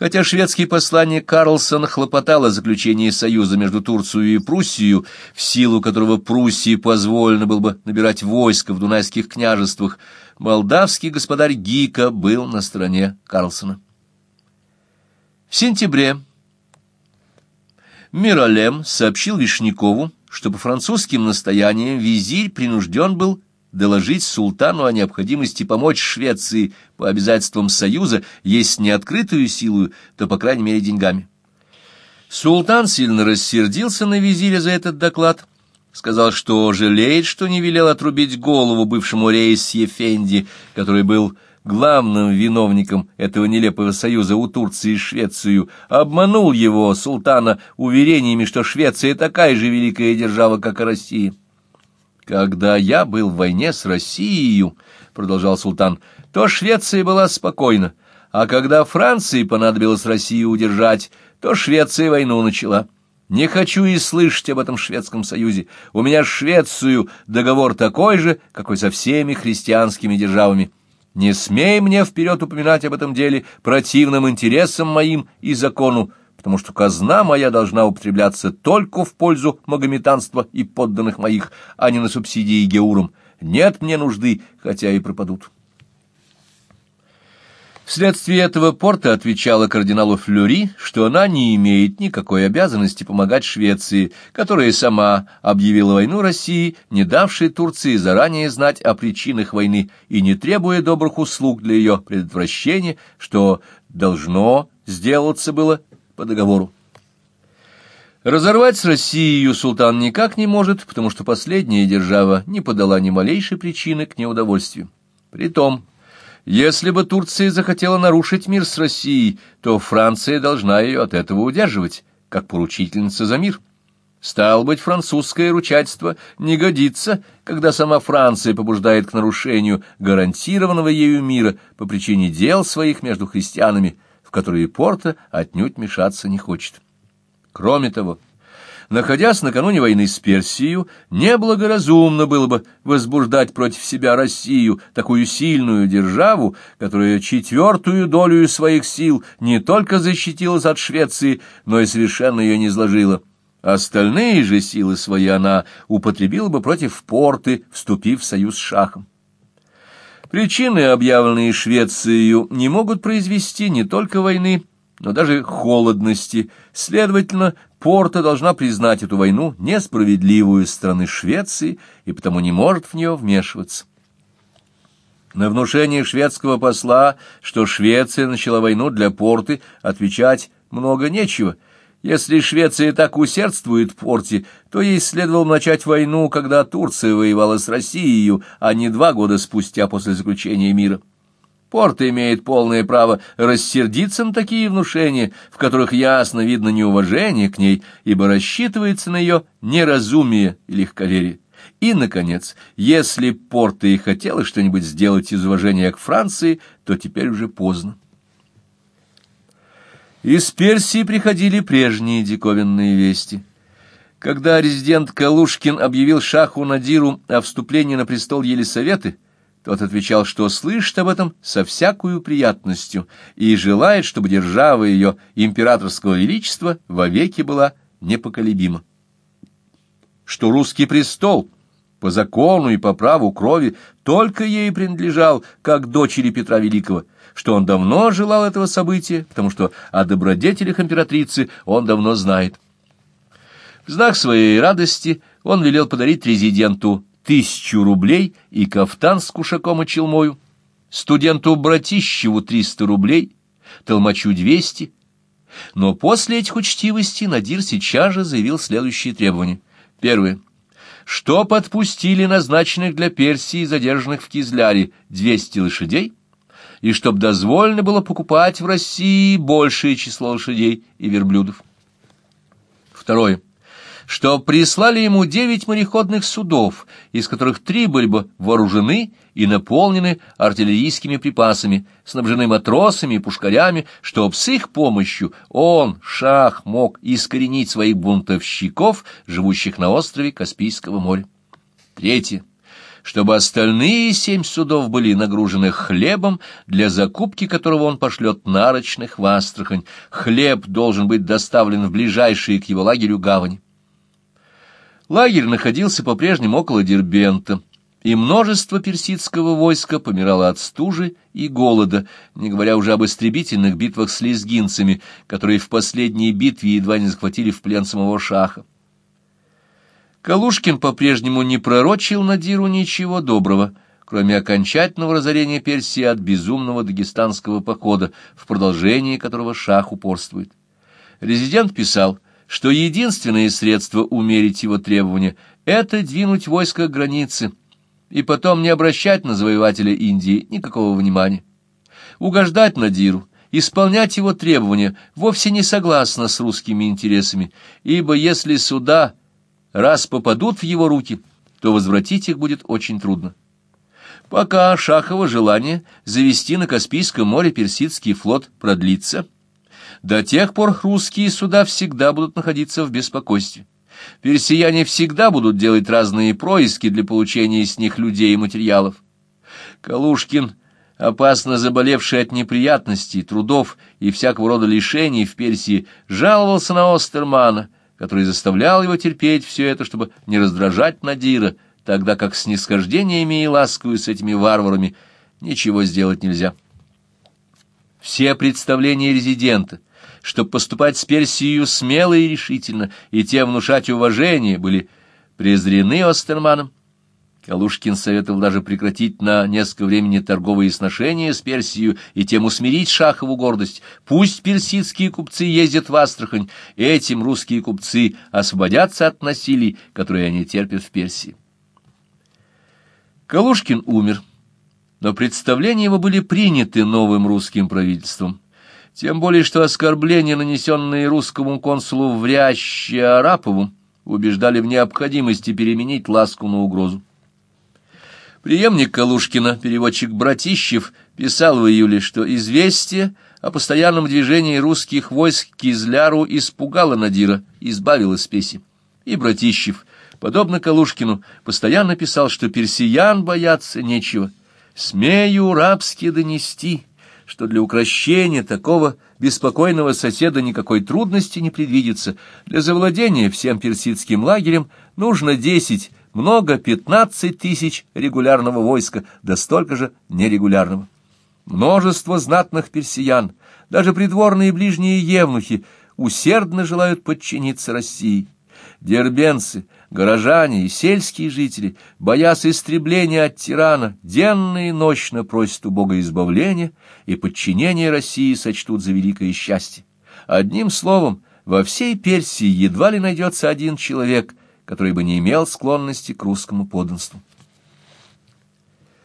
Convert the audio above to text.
Хотя шведский посланник Карлсон хлопотал о заключении союза между Турцией и Пруссией, в силу которого Пруссии позволено было бы набирать войско в Дунайских княжествах, молдавский господарь Гика был на стороне Карлсона. В сентябре Миролем сообщил Вишнякову, что по французским настояниям визирь принужден был доложить султану о необходимости помочь Швеции по обязательствам Союза, если не открытую силу, то, по крайней мере, деньгами. Султан сильно рассердился на визиря за этот доклад, сказал, что жалеет, что не велел отрубить голову бывшему рейс Ефенди, который был главным виновником этого нелепого союза у Турции и Швецию, обманул его, султана, уверениями, что Швеция такая же великая держава, как и Россия. «Когда я был в войне с Россией, — продолжал султан, — то Швеция была спокойна, а когда Франции понадобилось Россию удержать, то Швеция войну начала. Не хочу и слышать об этом шведском союзе. У меня с Швецию договор такой же, какой со всеми христианскими державами. Не смей мне вперед упоминать об этом деле противным интересам моим и закону, потому что казна моя должна употребляться только в пользу магометанства и подданных моих, а не на субсидии геурам. Нет мне нужды, хотя и пропадут. Вследствие этого Порта отвечала кардиналу Флюри, что она не имеет никакой обязанности помогать Швеции, которая сама объявила войну России, не давшей Турции заранее знать о причинах войны и не требуя добрых услуг для ее предотвращения, что должно сделаться было по договору. Разорвать с Россией султан никак не может, потому что последняя держава не подала ни малейшей причины к неудовольствию. Притом, если бы Турция захотела нарушить мир с Россией, то Франция должна ее от этого удерживать, как поручительница за мир. Стало быть, французское ручательство не годится, когда сама Франция побуждает к нарушению гарантированного ею мира по причине дел своих между христианами – в которые Порта отнюдь мешаться не хочет. Кроме того, находясь накануне войны с Персией, неблагоразумно было бы возбуждать против себя Россию, такую сильную державу, которая четвертую долю своих сил не только защитилась от Швеции, но и совершенно ее не изложила. Остальные же силы свои она употребила бы против Порты, вступив в союз с Шахом. Причины, объявленные Швецией, не могут произвести не только войны, но даже холодности. Следовательно, Порта должна признать эту войну несправедливую страны Швеции и потому не может в нее вмешиваться. На внушение шведского посла, что Швеция начала войну для Порты, отвечать много нечего – если Швеция так усердствует в порте, то ей следовало начать войну, когда Турция воевала с Россией, а не два года спустя после заключения мира. Порт имеет полное право рассердиться на такие внушения, в которых ясно видно неуважение к ней, ибо рассчитывается на ее неразумие и легковерие. И, наконец, если Порта и хотела что-нибудь сделать из уважения к Франции, то теперь уже поздно. Из Персии приходили прежние диковинные вести. Когда резидент Калушкин объявил шаху Надиру о вступлении на престол Елисаветы, тот отвечал, что слышит об этом со всякую приятностью и желает, чтобы держава ее императорского величества вовеки была непоколебима. Что русский престол по закону и по праву крови только ей принадлежал, как дочери Петра Великого — что он давно желал этого события, потому что о добродетелях императрицы он давно знает. В знак своей радости он велел подарить резиденту тысячу рублей и кафтан с кушаком и челмою, студенту Братищеву триста рублей, толмачу двести. Но после этих учтивостей Надир сейчас же заявил следующие требования. Первое. Что подпустили назначенных для Персии задержанных в Кизляре 200 лошадей, и чтоб дозволено было покупать в России большее число лошадей и верблюдов. Второе. Что прислали ему девять мореходных судов, из которых три были бы вооружены и наполнены артиллерийскими припасами, снабжены матросами и пушкарями, чтоб с их помощью он, шах, мог искоренить своих бунтовщиков, живущих на острове Каспийского моря. Третье чтобы остальные семь судов были нагружены хлебом, для закупки которого он пошлет нарочных в Астрахань. Хлеб должен быть доставлен в ближайшие к его лагерю гавани. Лагерь находился по-прежнему около Дербента, и множество персидского войска помирало от стужи и голода, не говоря уже об истребительных битвах с лезгинцами, которые в последней битве едва не захватили в плен самого шаха. Калушкин по-прежнему не пророчил Надиру ничего доброго, кроме окончательного разорения Персии от безумного дагестанского похода, в продолжении которого шах упорствует. Резидент писал, что единственное средство умерить его требования — это двинуть войско к границе, и потом не обращать на завоевателя Индии никакого внимания. Угождать Надиру, исполнять его требования вовсе не согласно с русскими интересами, ибо если суда раз попадут в его руки, то возвратить их будет очень трудно. Пока Шахово желание завести на Каспийском море персидский флот продлится, до тех пор русские суда всегда будут находиться в беспокойстве. Персияне всегда будут делать разные происки для получения с них людей и материалов. Калушкин, опасно заболевший от неприятностей, трудов и всякого рода лишений в Персии, жаловался на Остермана — который заставлял его терпеть все это, чтобы не раздражать Надира, тогда как с нисхождениями и ласкою с этими варварами ничего сделать нельзя. Все представления резидента, чтобы поступать с Персией смело и решительно, и тем внушать уважение, были презрены Остерманом, Калушкин советовал даже прекратить на несколько времени торговые сношения с Персией и тем усмирить шахову гордость. Пусть персидские купцы ездят в Астрахань, этим русские купцы освободятся от насилий, которые они терпят в Персии. Калушкин умер, но представления его были приняты новым русским правительством. Тем более, что оскорбления, нанесенные русскому консулу в Ряще Арапову, убеждали в необходимости переменить ласку на угрозу. Приемник Калушкина, переводчик Братищев, писал в июле, что известие о постоянном движении русских войск к Кизляру испугало Надира, избавило спеси. И Братищев, подобно Калушкину, постоянно писал, что персиян бояться нечего. «Смею рабски донести, что для укрощения такого беспокойного соседа никакой трудности не предвидится. Для завладения всем персидским лагерем нужно десять много, пятнадцать тысяч регулярного войска, да столько же нерегулярного. Множество знатных персиян, даже придворные ближние евнухи, усердно желают подчиниться России. Дербенцы, горожане и сельские жители, боясь истребления от тирана, денно и ночно просят у Бога избавления и подчинения России сочтут за великое счастье. Одним словом, во всей Персии едва ли найдется один человек, который бы не имел склонности к русскому подданству.